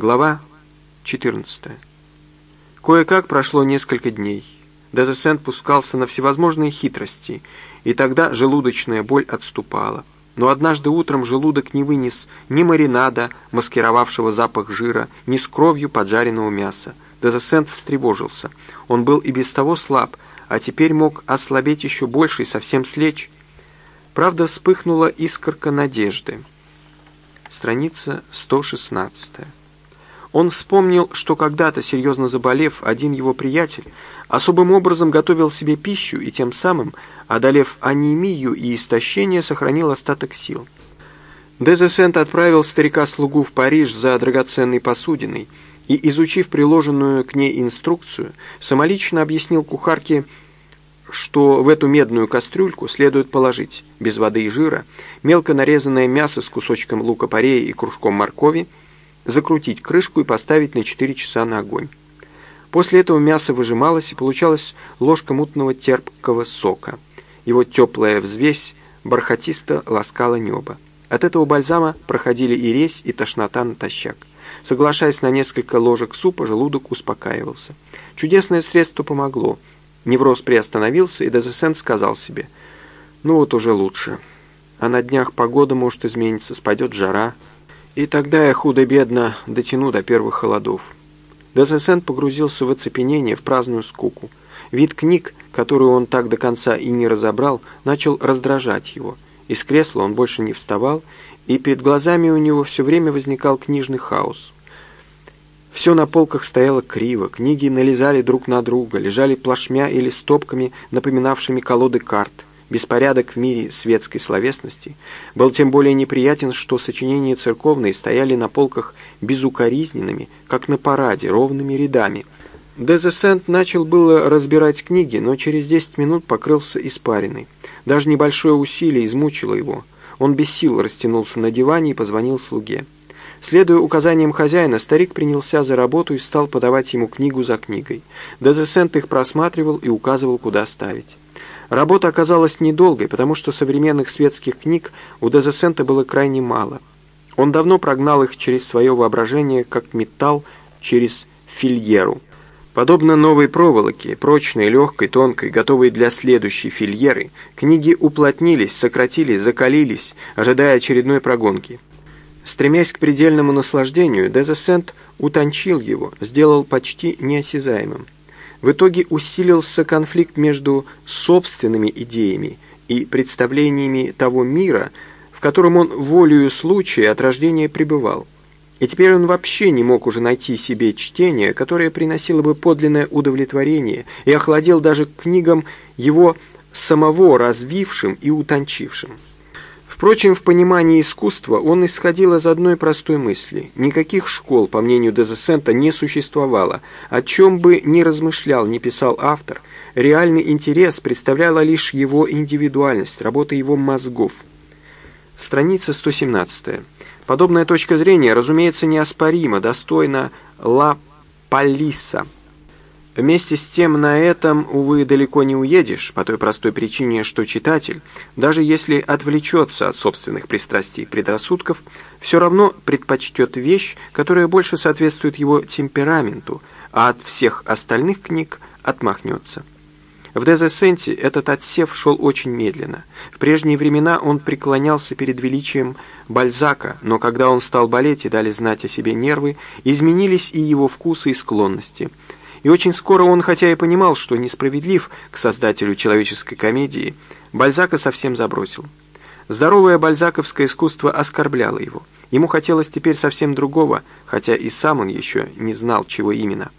Глава 14. Кое-как прошло несколько дней. Дезесент пускался на всевозможные хитрости, и тогда желудочная боль отступала. Но однажды утром желудок не вынес ни маринада, маскировавшего запах жира, ни с кровью поджаренного мяса. Дезесент встревожился. Он был и без того слаб, а теперь мог ослабеть еще больше и совсем слечь. Правда, вспыхнула искорка надежды. Страница 116. Он вспомнил, что когда-то, серьезно заболев, один его приятель особым образом готовил себе пищу и тем самым, одолев анемию и истощение, сохранил остаток сил. Дезесент отправил старика-слугу в Париж за драгоценной посудиной и, изучив приложенную к ней инструкцию, самолично объяснил кухарке, что в эту медную кастрюльку следует положить, без воды и жира, мелко нарезанное мясо с кусочком лука-порея и кружком моркови, закрутить крышку и поставить на 4 часа на огонь. После этого мясо выжималось и получалась ложка мутного терпкого сока. Его теплая взвесь бархатисто ласкала небо. От этого бальзама проходили и резь, и тошнота натощак. Соглашаясь на несколько ложек супа, желудок успокаивался. Чудесное средство помогло. Невроз приостановился, и Дезесент сказал себе, «Ну вот уже лучше. А на днях погода может измениться, спадет жара, и тогда я худо-бедно дотяну до первых холодов». Дезесент погрузился в оцепенение, в праздную скуку. Вид книг, которую он так до конца и не разобрал, начал раздражать его. Из кресла он больше не вставал, и перед глазами у него все время возникал книжный хаос. Все на полках стояло криво, книги налезали друг на друга, лежали плашмя или стопками, напоминавшими колоды карт. Беспорядок в мире светской словесности был тем более неприятен, что сочинения церковные стояли на полках безукоризненными, как на параде, ровными рядами. Дезесент начал было разбирать книги, но через десять минут покрылся испариной. Даже небольшое усилие измучило его. Он без сил растянулся на диване и позвонил слуге. Следуя указаниям хозяина, старик принялся за работу и стал подавать ему книгу за книгой. Дезесент их просматривал и указывал, куда ставить. Работа оказалась недолгой, потому что современных светских книг у Дезесента было крайне мало. Он давно прогнал их через свое воображение, как металл через фильеру. Подобно новой проволоке, прочной, легкой, тонкой, готовой для следующей фильеры, книги уплотнились, сократились, закалились, ожидая очередной прогонки. Стремясь к предельному наслаждению, Дезесент утончил его, сделал почти неосязаемым. В итоге усилился конфликт между собственными идеями и представлениями того мира, в котором он волею случая от рождения пребывал. И теперь он вообще не мог уже найти себе чтение, которое приносило бы подлинное удовлетворение, и охладел даже книгам его самого развившим и утончившим. Впрочем, в понимании искусства он исходил из одной простой мысли. Никаких школ, по мнению Дезесента, не существовало. О чем бы ни размышлял, ни писал автор, реальный интерес представляла лишь его индивидуальность, работа его мозгов. Страница 117. Подобная точка зрения, разумеется, неоспорима, достойна Ла Палиса – Вместе с тем на этом, увы, далеко не уедешь, по той простой причине, что читатель, даже если отвлечется от собственных пристрастий и предрассудков, все равно предпочтет вещь, которая больше соответствует его темпераменту, а от всех остальных книг отмахнется. В Дезесенте этот отсев шел очень медленно. В прежние времена он преклонялся перед величием Бальзака, но когда он стал болеть и дали знать о себе нервы, изменились и его вкусы и склонности – и очень скоро он, хотя и понимал, что несправедлив к создателю человеческой комедии, Бальзака совсем забросил. Здоровое бальзаковское искусство оскорбляло его. Ему хотелось теперь совсем другого, хотя и сам он еще не знал, чего именно.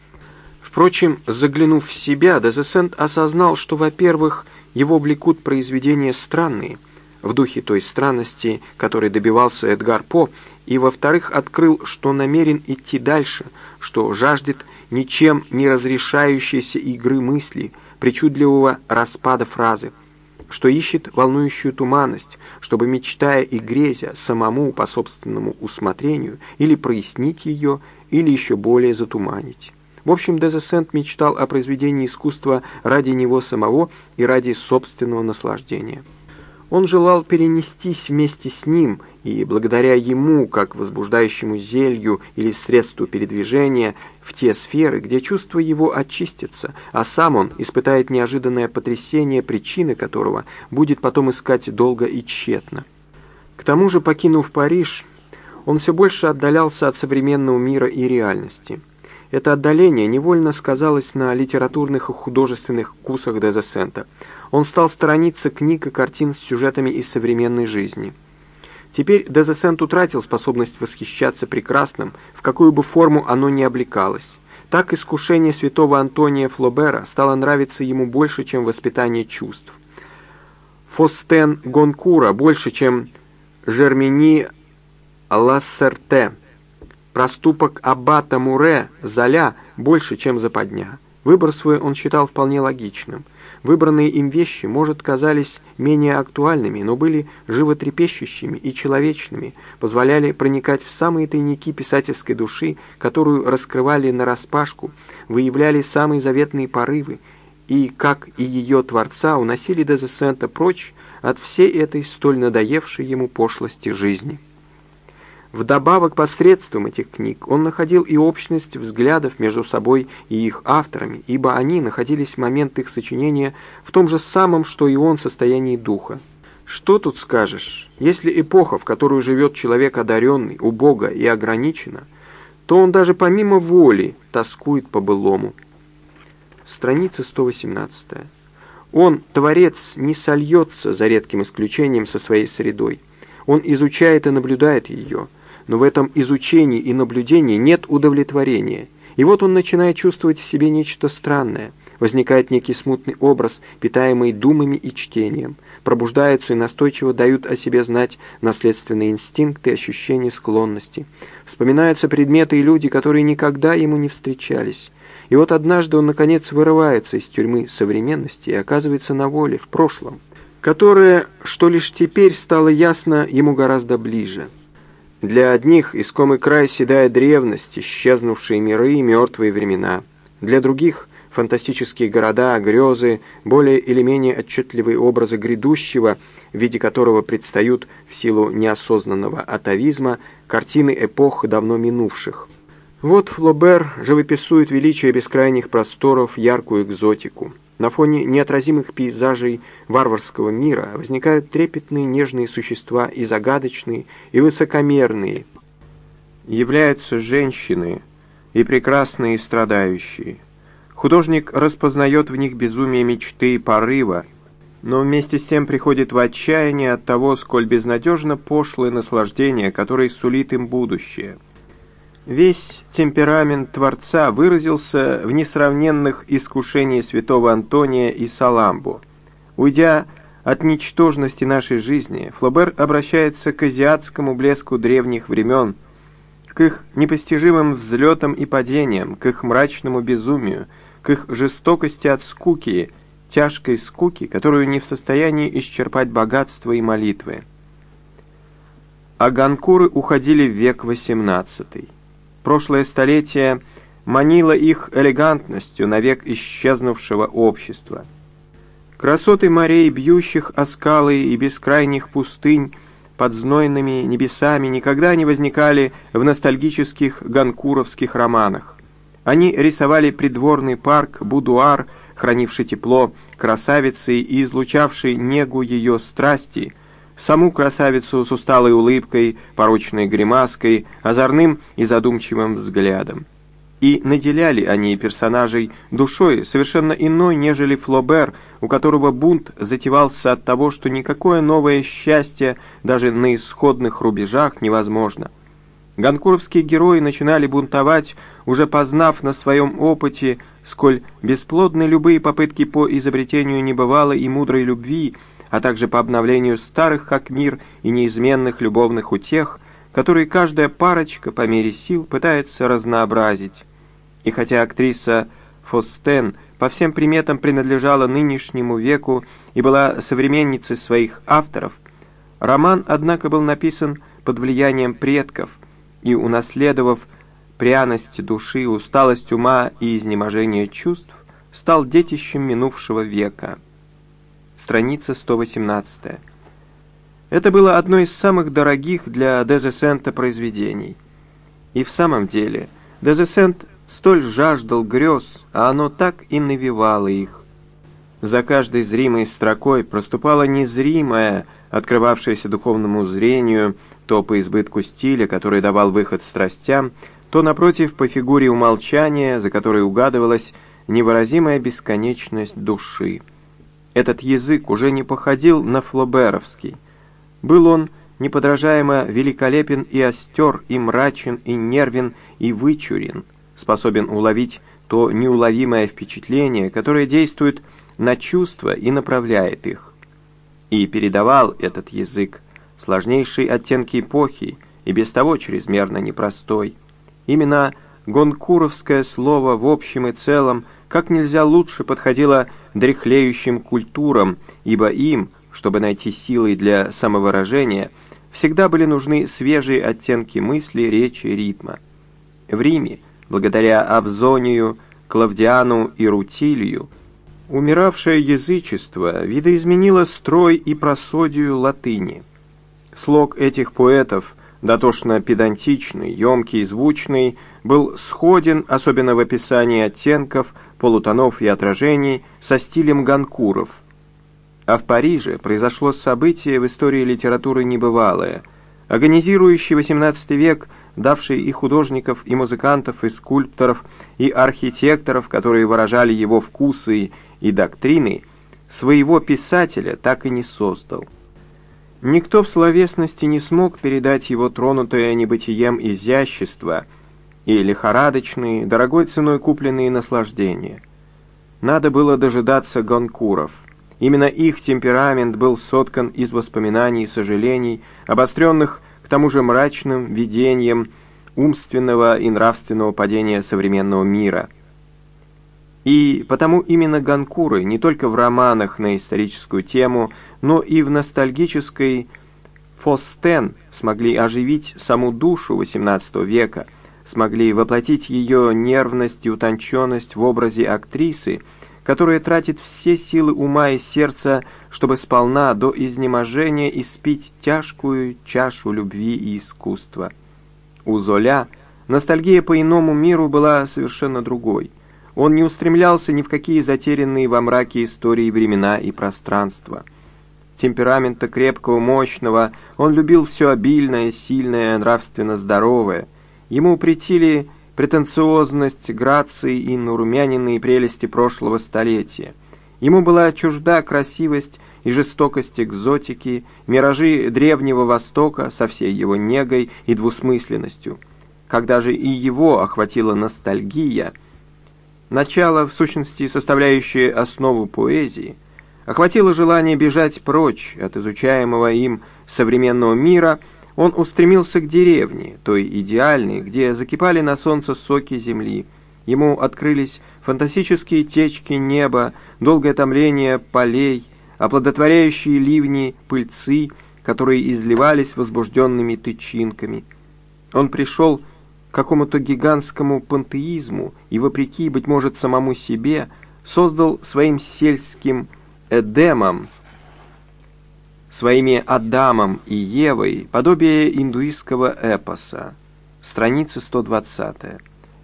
Впрочем, заглянув в себя, Дезесент осознал, что, во-первых, его влекут произведения странные, в духе той странности, которой добивался Эдгар По, и, во-вторых, открыл, что намерен идти дальше, что жаждет ничем не разрешающейся игры мысли, причудливого распада фразы, что ищет волнующую туманность, чтобы, мечтая и грезя, самому по собственному усмотрению или прояснить ее, или еще более затуманить. В общем, Дезесент мечтал о произведении искусства ради него самого и ради собственного наслаждения. Он желал перенестись вместе с ним, и благодаря ему, как возбуждающему зелью или средству передвижения, в те сферы, где чувства его очистятся, а сам он испытает неожиданное потрясение, причины которого будет потом искать долго и тщетно. К тому же, покинув Париж, он все больше отдалялся от современного мира и реальности. Это отдаление невольно сказалось на литературных и художественных вкусах Дезесента. Он стал сторониться книг и картин с сюжетами из современной жизни. Теперь Дезесент утратил способность восхищаться прекрасным, в какую бы форму оно ни облекалось. Так искушение святого Антония Флобера стало нравиться ему больше, чем воспитание чувств. Фостен Гонкура больше, чем Жермени Лассерте. Проступок аббата Муре Золя больше, чем западня. Выбор свой он считал вполне логичным. Выбранные им вещи, может, казались менее актуальными, но были животрепещущими и человечными, позволяли проникать в самые тайники писательской души, которую раскрывали нараспашку, выявляли самые заветные порывы, и, как и ее творца, уносили Дезесента прочь от всей этой столь надоевшей ему пошлости жизни. Вдобавок посредством этих книг он находил и общность взглядов между собой и их авторами, ибо они находились в момент их сочинения в том же самом, что и он, состоянии духа. Что тут скажешь? Если эпоха, в которую живет человек одаренный, убого и ограничена, то он даже помимо воли тоскует по былому. Страница 118. Он, творец, не сольется, за редким исключением, со своей средой. Он изучает и наблюдает ее, но в этом изучении и наблюдении нет удовлетворения. И вот он начинает чувствовать в себе нечто странное. Возникает некий смутный образ, питаемый думами и чтением. Пробуждаются и настойчиво дают о себе знать наследственные инстинкты, ощущения склонности. Вспоминаются предметы и люди, которые никогда ему не встречались. И вот однажды он, наконец, вырывается из тюрьмы современности и оказывается на воле, в прошлом, которое, что лишь теперь стало ясно, ему гораздо ближе. Для одних искомый край седая древность, исчезнувшие миры и мертвые времена. Для других — фантастические города, грезы, более или менее отчетливые образы грядущего, в виде которого предстают в силу неосознанного атовизма картины эпох давно минувших. Вот Флобер живописует величие бескрайних просторов, яркую экзотику. На фоне неотразимых пейзажей варварского мира возникают трепетные нежные существа и загадочные, и высокомерные. Являются женщины, и прекрасные, страдающие. Художник распознает в них безумие мечты и порыва, но вместе с тем приходит в отчаяние от того, сколь безнадежно пошлое наслаждение, которое сулит им будущее – Весь темперамент Творца выразился в несравненных искушениях святого Антония и Саламбу. Уйдя от ничтожности нашей жизни, Флобер обращается к азиатскому блеску древних времен, к их непостижимым взлетам и падениям, к их мрачному безумию, к их жестокости от скуки, тяжкой скуки, которую не в состоянии исчерпать богатство и молитвы. А ганкуры уходили в век XVIII. Прошлое столетие манило их элегантностью навек исчезнувшего общества. Красоты морей, бьющих о скалы и бескрайних пустынь, под знойными небесами никогда не возникали в ностальгических ганкуровских романах. Они рисовали придворный парк, будуар, хранивший тепло красавицы и излучавший негу ее страсти – саму красавицу с усталой улыбкой, порочной гримаской, озорным и задумчивым взглядом. И наделяли они персонажей душой совершенно иной, нежели Флобер, у которого бунт затевался от того, что никакое новое счастье даже на исходных рубежах невозможно. Ганкуровские герои начинали бунтовать, уже познав на своем опыте, сколь бесплодны любые попытки по изобретению небывалой и мудрой любви – а также по обновлению старых как мир и неизменных любовных утех, которые каждая парочка по мере сил пытается разнообразить. И хотя актриса Фостен по всем приметам принадлежала нынешнему веку и была современницей своих авторов, роман, однако, был написан под влиянием предков и, унаследовав пряность души, усталость ума и изнеможение чувств, стал детищем минувшего века страница 118. Это было одно из самых дорогих для Дезесента произведений. И в самом деле, Дезесент столь жаждал грез, а оно так и навевало их. За каждой зримой строкой проступала незримая, открывавшаяся духовному зрению, то по избытку стиля, который давал выход страстям, то, напротив, по фигуре умолчания, за которой угадывалась невыразимая бесконечность души. Этот язык уже не походил на флоберовский. Был он неподражаемо великолепен и остер, и мрачен, и нервен, и вычурен, способен уловить то неуловимое впечатление, которое действует на чувства и направляет их. И передавал этот язык сложнейшие оттенки эпохи и без того чрезмерно непростой. Именно гонкуровское слово в общем и целом как нельзя лучше подходило дряхлеющим культурам, ибо им, чтобы найти силы для самовыражения, всегда были нужны свежие оттенки мысли, речи, ритма. В Риме, благодаря Авзонию, Клавдиану и Рутилию, умиравшее язычество видоизменило строй и просодию латыни. Слог этих поэтов, дотошно педантичный, емкий звучный, был сходен, особенно в описании оттенков, полутонов и отражений, со стилем ганкуров. А в Париже произошло событие в истории литературы небывалое. Агонизирующий XVIII век, давший и художников, и музыкантов, и скульпторов, и архитекторов, которые выражали его вкусы и доктрины, своего писателя так и не создал. Никто в словесности не смог передать его тронутое небытием изящество и лихорадочные, дорогой ценой купленные наслаждения. Надо было дожидаться гонкуров. Именно их темперамент был соткан из воспоминаний и сожалений, обостренных к тому же мрачным видением умственного и нравственного падения современного мира – и потому именно Ганкуры не только в романах на историческую тему, но и в ностальгической Фостен смогли оживить саму душу XVIII века, смогли воплотить ее нервность и утонченность в образе актрисы, которая тратит все силы ума и сердца, чтобы сполна до изнеможения испить тяжкую чашу любви и искусства. У Золя ностальгия по иному миру была совершенно другой – он не устремлялся ни в какие затерянные во мраке истории времена и пространства. Темперамента крепкого, мощного, он любил все обильное, сильное, нравственно здоровое. Ему претили претенциозность, грации и нарумяненные прелести прошлого столетия. Ему была чужда красивость и жестокость экзотики, миражи Древнего Востока со всей его негой и двусмысленностью. Когда же и его охватила ностальгия – начало, в сущности составляющее основу поэзии, охватило желание бежать прочь от изучаемого им современного мира, он устремился к деревне, той идеальной, где закипали на солнце соки земли. Ему открылись фантастические течки неба, долгое томление полей, оплодотворяющие ливни, пыльцы, которые изливались возбужденными тычинками. Он пришел какому-то гигантскому пантеизму и, вопреки, быть может, самому себе, создал своим сельским Эдемом, своими Адамом и Евой подобие индуистского эпоса. Страница 120.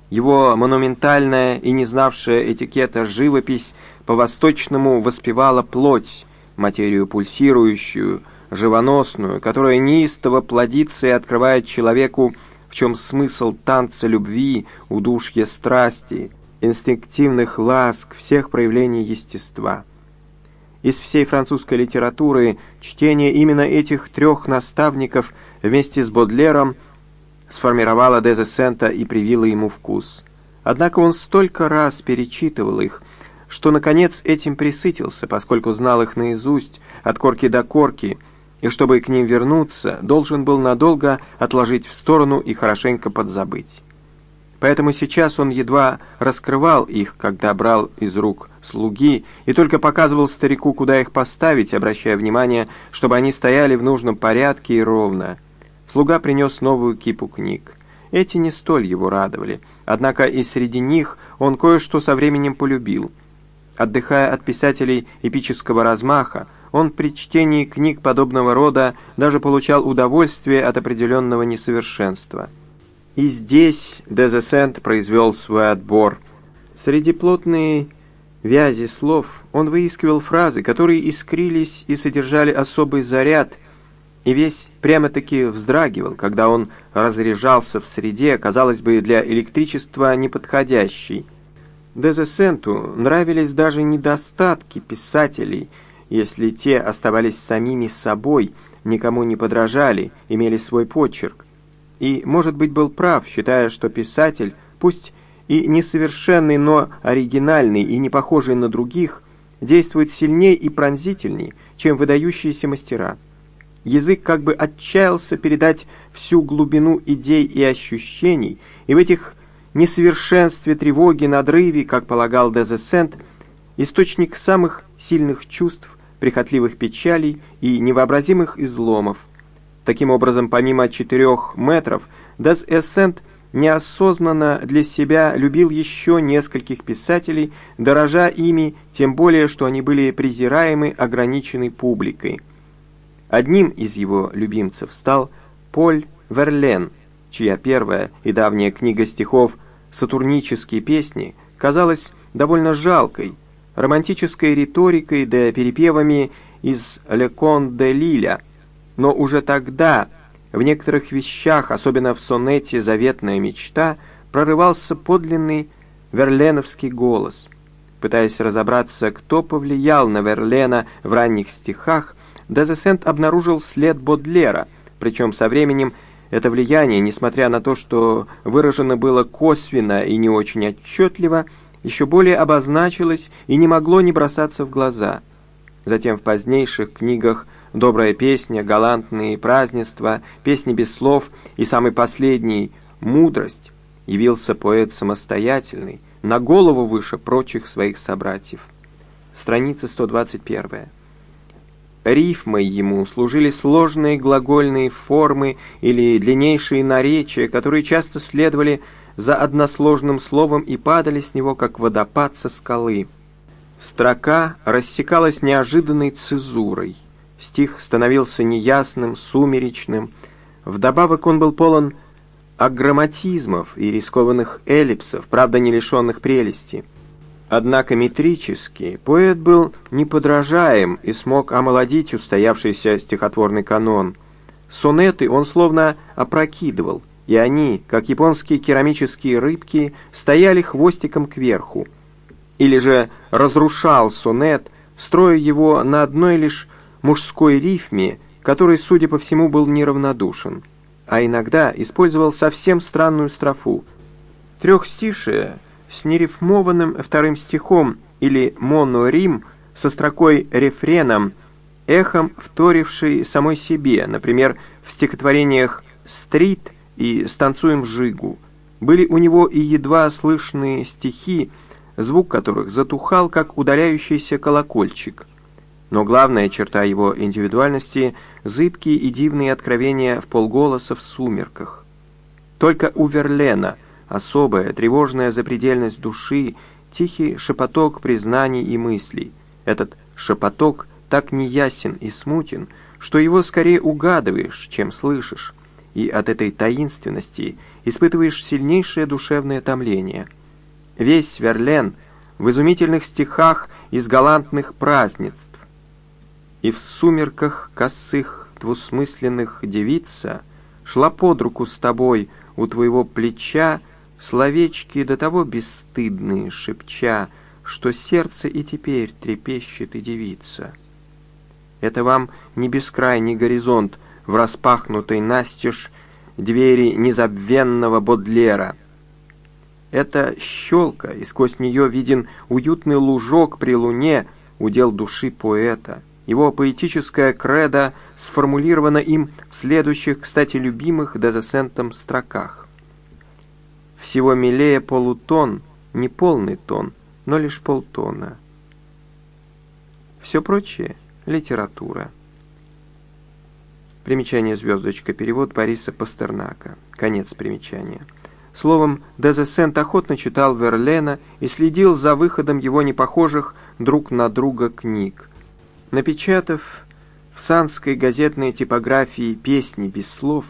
Его монументальная и не знавшая этикета живопись по-восточному воспевала плоть, материю пульсирующую, живоносную, которая неистово плодится и открывает человеку в чем смысл танца любви, удушья страсти, инстинктивных ласк, всех проявлений естества. Из всей французской литературы чтение именно этих трех наставников вместе с Бодлером сформировало Дезесента и привило ему вкус. Однако он столько раз перечитывал их, что, наконец, этим присытился, поскольку знал их наизусть, от корки до корки, и чтобы к ним вернуться, должен был надолго отложить в сторону и хорошенько подзабыть. Поэтому сейчас он едва раскрывал их, когда брал из рук слуги, и только показывал старику, куда их поставить, обращая внимание, чтобы они стояли в нужном порядке и ровно. Слуга принес новую кипу книг. Эти не столь его радовали, однако и среди них он кое-что со временем полюбил. Отдыхая от писателей эпического размаха, он при чтении книг подобного рода даже получал удовольствие от определенного несовершенства. И здесь Дезесент произвел свой отбор. Среди плотной вязи слов он выискивал фразы, которые искрились и содержали особый заряд, и весь прямо-таки вздрагивал, когда он разряжался в среде, казалось бы, для электричества неподходящей. Дезесенту нравились даже недостатки писателей, если те оставались самими собой, никому не подражали, имели свой почерк. И, может быть, был прав, считая, что писатель, пусть и несовершенный, но оригинальный и не похожий на других, действует сильнее и пронзительней, чем выдающиеся мастера. Язык как бы отчаялся передать всю глубину идей и ощущений, и в этих несовершенстве, тревоге, надрыве, как полагал Дезесент, источник самых сильных чувств, прихотливых печалей и невообразимых изломов. Таким образом, помимо четырех метров, Дезесент неосознанно для себя любил еще нескольких писателей, дорожа ими, тем более, что они были презираемы ограниченной публикой. Одним из его любимцев стал Поль Верлен, чья первая и давняя книга стихов сатурнические песни казалась довольно жалкой, романтической риторикой да перепевами из «Le Conte de Lille», но уже тогда в некоторых вещах, особенно в сонете «Заветная мечта», прорывался подлинный верленовский голос. Пытаясь разобраться, кто повлиял на Верлена в ранних стихах, Дезесент обнаружил след Бодлера, причем со временем это влияние, несмотря на то, что выражено было косвенно и не очень отчетливо, еще более обозначилось и не могло не бросаться в глаза. Затем в позднейших книгах «Добрая песня», «Галантные празднества», «Песни без слов» и самый последний «Мудрость» явился поэт самостоятельный, на голову выше прочих своих собратьев. Страница 121. Рифмой ему служили сложные глагольные формы или длиннейшие наречия, которые часто следовали за односложным словом и падали с него, как водопад со скалы. Строка рассекалась неожиданной цезурой. Стих становился неясным, сумеречным. Вдобавок он был полон аграмматизмов и рискованных эллипсов, правда не лишенных прелести. Однако метрически поэт был неподражаем и смог омолодить устоявшийся стихотворный канон. Сонеты он словно опрокидывал, и они, как японские керамические рыбки, стояли хвостиком кверху. Или же разрушал сонет, строя его на одной лишь мужской рифме, который, судя по всему, был неравнодушен, а иногда использовал совсем странную строфу. Трехстишие с нерифмованным вторым стихом или монорим со строкой рефреном, эхом вторивший самой себе, например, в стихотворениях «Стрит» и «Станцуем жигу». Были у него и едва слышные стихи, звук которых затухал, как удаляющийся колокольчик. Но главная черта его индивидуальности — зыбкие и дивные откровения в полголоса в сумерках. Только у Верлена — особая, тревожная запредельность души, тихий шепоток признаний и мыслей. Этот шепоток так неясен и смутен, что его скорее угадываешь, чем слышишь, и от этой таинственности испытываешь сильнейшее душевное томление. Весь Верлен в изумительных стихах из галантных празднеств, и в сумерках косых двусмысленных девица шла под руку с тобой у твоего плеча Словечки до того бесстыдные, шепча, Что сердце и теперь трепещет и девица. Это вам не бескрайний горизонт В распахнутой настежь двери незабвенного Бодлера. Это щелка, и сквозь нее виден уютный лужок при луне, удел души поэта. Его поэтическая кредо сформулировано им в следующих, кстати, любимых Дезесентом строках. Всего милее полутон, не полный тон, но лишь полтона. Все прочее — литература. Примечание звездочка. Перевод Бориса Пастернака. Конец примечания. Словом, Дезесент охотно читал Верлена и следил за выходом его непохожих друг на друга книг. Напечатав в санской газетной типографии песни без слов,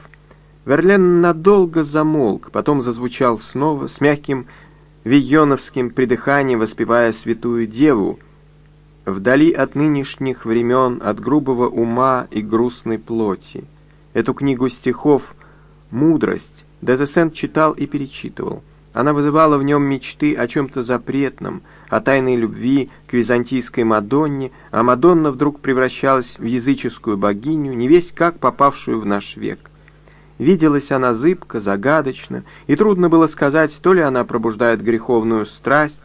Верлен надолго замолк, потом зазвучал снова с мягким вийоновским придыханием, воспевая святую деву, вдали от нынешних времен, от грубого ума и грустной плоти. Эту книгу стихов «Мудрость» Дезесент читал и перечитывал. Она вызывала в нем мечты о чем-то запретном, о тайной любви к византийской Мадонне, а Мадонна вдруг превращалась в языческую богиню, не весть как попавшую в наш век. Виделась она зыбко, загадочно, и трудно было сказать, то ли она пробуждает греховную страсть,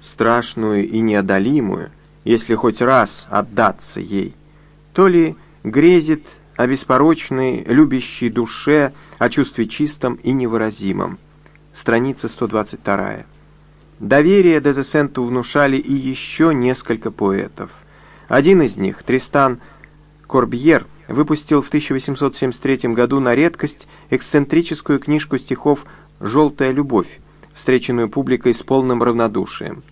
страшную и неодолимую, если хоть раз отдаться ей, то ли грезит о беспорочной, любящей душе, о чувстве чистом и невыразимом. Страница 122. Доверие Дезесенту внушали и еще несколько поэтов. Один из них, Тристан Корбьер, выпустил в 1873 году на редкость эксцентрическую книжку стихов «Желтая любовь», встреченную публикой с полным равнодушием.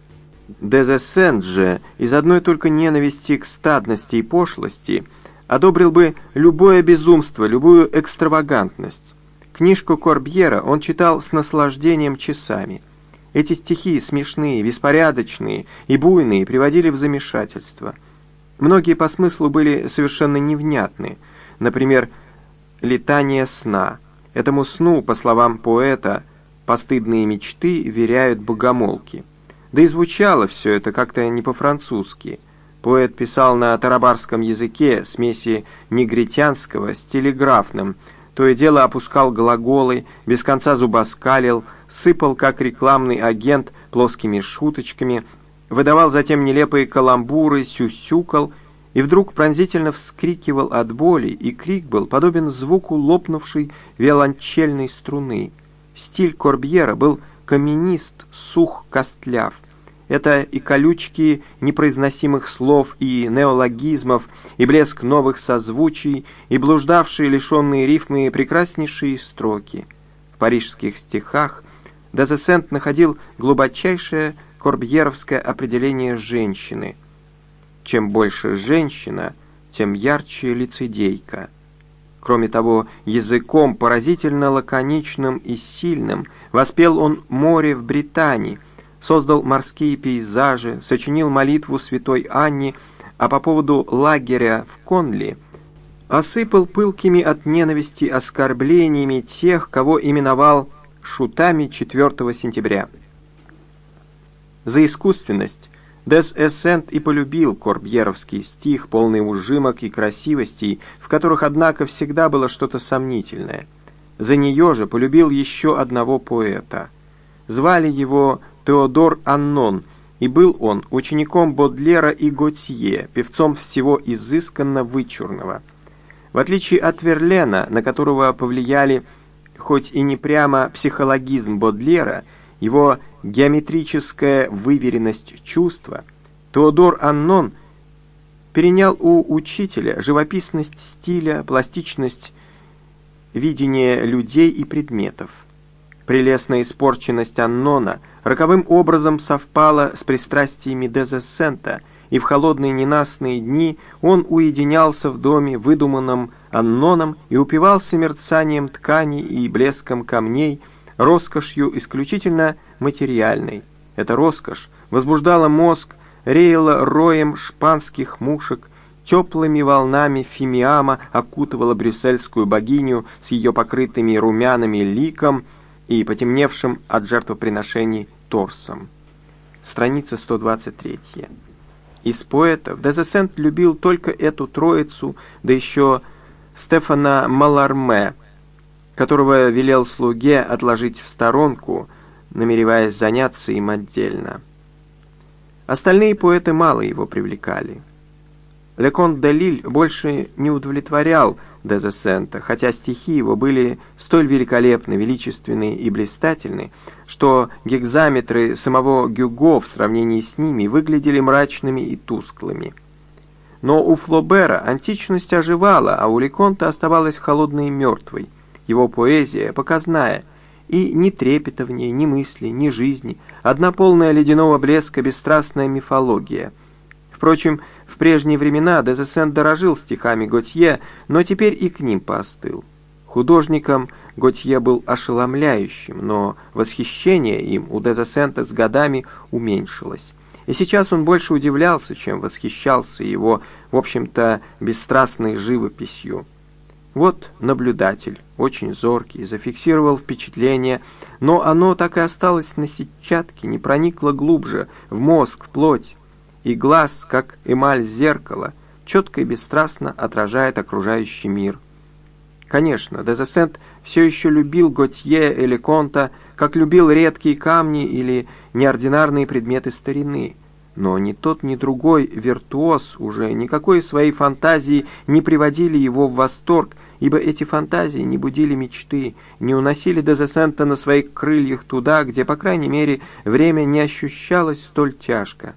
Дезесент же из одной только ненависти к стадности и пошлости одобрил бы любое безумство, любую экстравагантность. Книжку Корбьера он читал с наслаждением часами. Эти стихи, смешные, беспорядочные и буйные, приводили в замешательство. Многие по смыслу были совершенно невнятны. Например, «Летание сна». Этому сну, по словам поэта, постыдные мечты веряют богомолки. Да и звучало все это как-то не по-французски. Поэт писал на тарабарском языке смеси негритянского с телеграфным, то и дело опускал глаголы, без конца зубоскалил, сыпал, как рекламный агент, плоскими шуточками, выдавал затем нелепые каламбуры, сюсюкал и вдруг пронзительно вскрикивал от боли, и крик был подобен звуку лопнувшей виолончельной струны. Стиль Корбьера был каменист, сух, костляв. Это и колючки непроизносимых слов, и неологизмов, и блеск новых созвучий, и блуждавшие, лишенные рифмы, прекраснейшие строки. В парижских стихах Дезесент находил глубочайшее корбьеровское определение женщины. Чем больше женщина, тем ярче лицедейка. Кроме того, языком поразительно лаконичным и сильным воспел он море в Британии, создал морские пейзажи, сочинил молитву святой Анне, а по поводу лагеря в Конли осыпал пылкими от ненависти оскорблениями тех, кого именовал шутами 4 сентября. За искусственность Дес Эссент и полюбил корбьеровский стих, полный ужимок и красивостей, в которых, однако, всегда было что-то сомнительное. За нее же полюбил еще одного поэта. Звали его Теодор Аннон, и был он учеником Бодлера и Готье, певцом всего изысканно вычурного. В отличие от Верлена, на которого повлияли хоть и не прямо психологизм Бодлера, его геометрическая выверенность чувства, Теодор Аннон перенял у учителя живописность стиля, пластичность видения людей и предметов. Прелестная испорченность Аннона роковым образом совпала с пристрастиями Дезессента, и в холодные ненастные дни он уединялся в доме, выдуманном Анноном, и упивался мерцанием тканей и блеском камней, роскошью исключительно материальной. Эта роскошь возбуждала мозг, реяла роем шпанских мушек, теплыми волнами фимиама окутывала брюссельскую богиню с ее покрытыми румянами ликом и потемневшим от жертвоприношений торсом. Страница 123. Из поэтов Дезесент любил только эту троицу, да еще Стефана Маларме, которого велел слуге отложить в сторонку, намереваясь заняться им отдельно. Остальные поэты мало его привлекали. Лекон де Лиль больше не удовлетворял Дезесента, хотя стихи его были столь великолепны, величественны и блистательны, что гекзаметры самого Гюго в сравнении с ними выглядели мрачными и тусклыми. Но у Флобера античность оживала, а у Леконта оставалась холодной и мертвой. Его поэзия показная, и ни трепета в ней, ни мысли, ни жизни, одна полная ледяного блеска бесстрастная мифология. Впрочем, прежние времена Дезесен дорожил стихами Готье, но теперь и к ним поостыл. Художником Готье был ошеломляющим, но восхищение им у Дезесента с годами уменьшилось. И сейчас он больше удивлялся, чем восхищался его, в общем-то, бесстрастной живописью. Вот наблюдатель, очень зоркий, зафиксировал впечатление, но оно так и осталось на сетчатке, не проникло глубже, в мозг, в плоть. И глаз, как эмаль зеркала, четко и бесстрастно отражает окружающий мир. Конечно, Дезесент все еще любил Готье или Конта, как любил редкие камни или неординарные предметы старины. Но ни тот, ни другой виртуоз уже никакой своей фантазии не приводили его в восторг, ибо эти фантазии не будили мечты, не уносили Дезесента на своих крыльях туда, где, по крайней мере, время не ощущалось столь тяжко.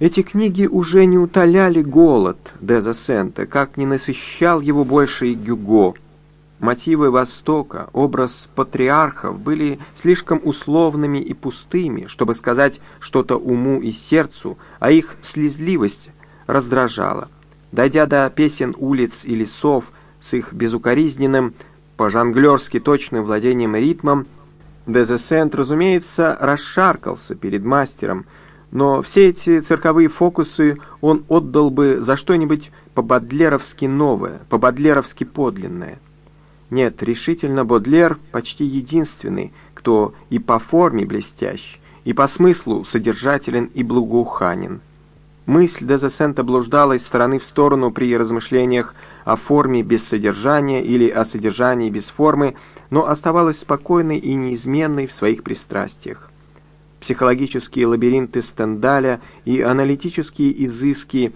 Эти книги уже не утоляли голод Дезесента, как не насыщал его больше и Гюго. Мотивы Востока, образ патриархов были слишком условными и пустыми, чтобы сказать что-то уму и сердцу, а их слезливость раздражала. Дойдя до песен улиц и лесов с их безукоризненным, по-жонглерски точным владением ритмом, Дезесент, разумеется, расшаркался перед мастером, но все эти цирковые фокусы он отдал бы за что-нибудь по-бодлеровски новое, по-бодлеровски подлинное. Нет, решительно Бодлер почти единственный, кто и по форме блестящ, и по смыслу содержателен и благоуханен. Мысль Дезесента блуждала из стороны в сторону при размышлениях о форме без содержания или о содержании без формы, но оставалась спокойной и неизменной в своих пристрастиях. Психологические лабиринты Стендаля и аналитические изыски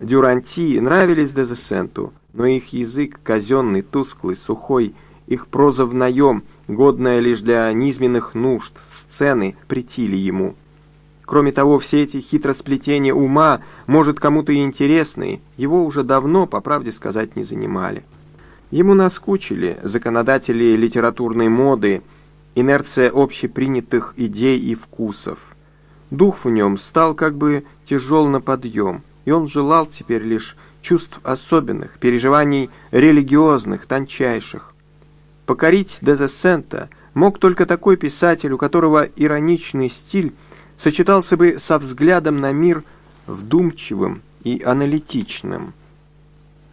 Дюранти нравились Дезесенту, но их язык казенный, тусклый, сухой, их проза в наем, годная лишь для низменных нужд, сцены, притили ему. Кроме того, все эти хитросплетения ума, может, кому-то и интересные, его уже давно, по правде сказать, не занимали. Ему наскучили законодатели литературной моды, инерция общепринятых идей и вкусов. Дух в нем стал как бы тяжел на подъем, и он желал теперь лишь чувств особенных, переживаний религиозных, тончайших. Покорить Дезесента мог только такой писатель, у которого ироничный стиль сочетался бы со взглядом на мир вдумчивым и аналитичным.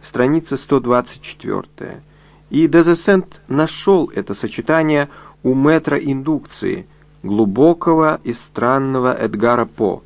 Страница 124. И Дезесент нашел это сочетание у метра индукции, глубокого и странного Эдгара По.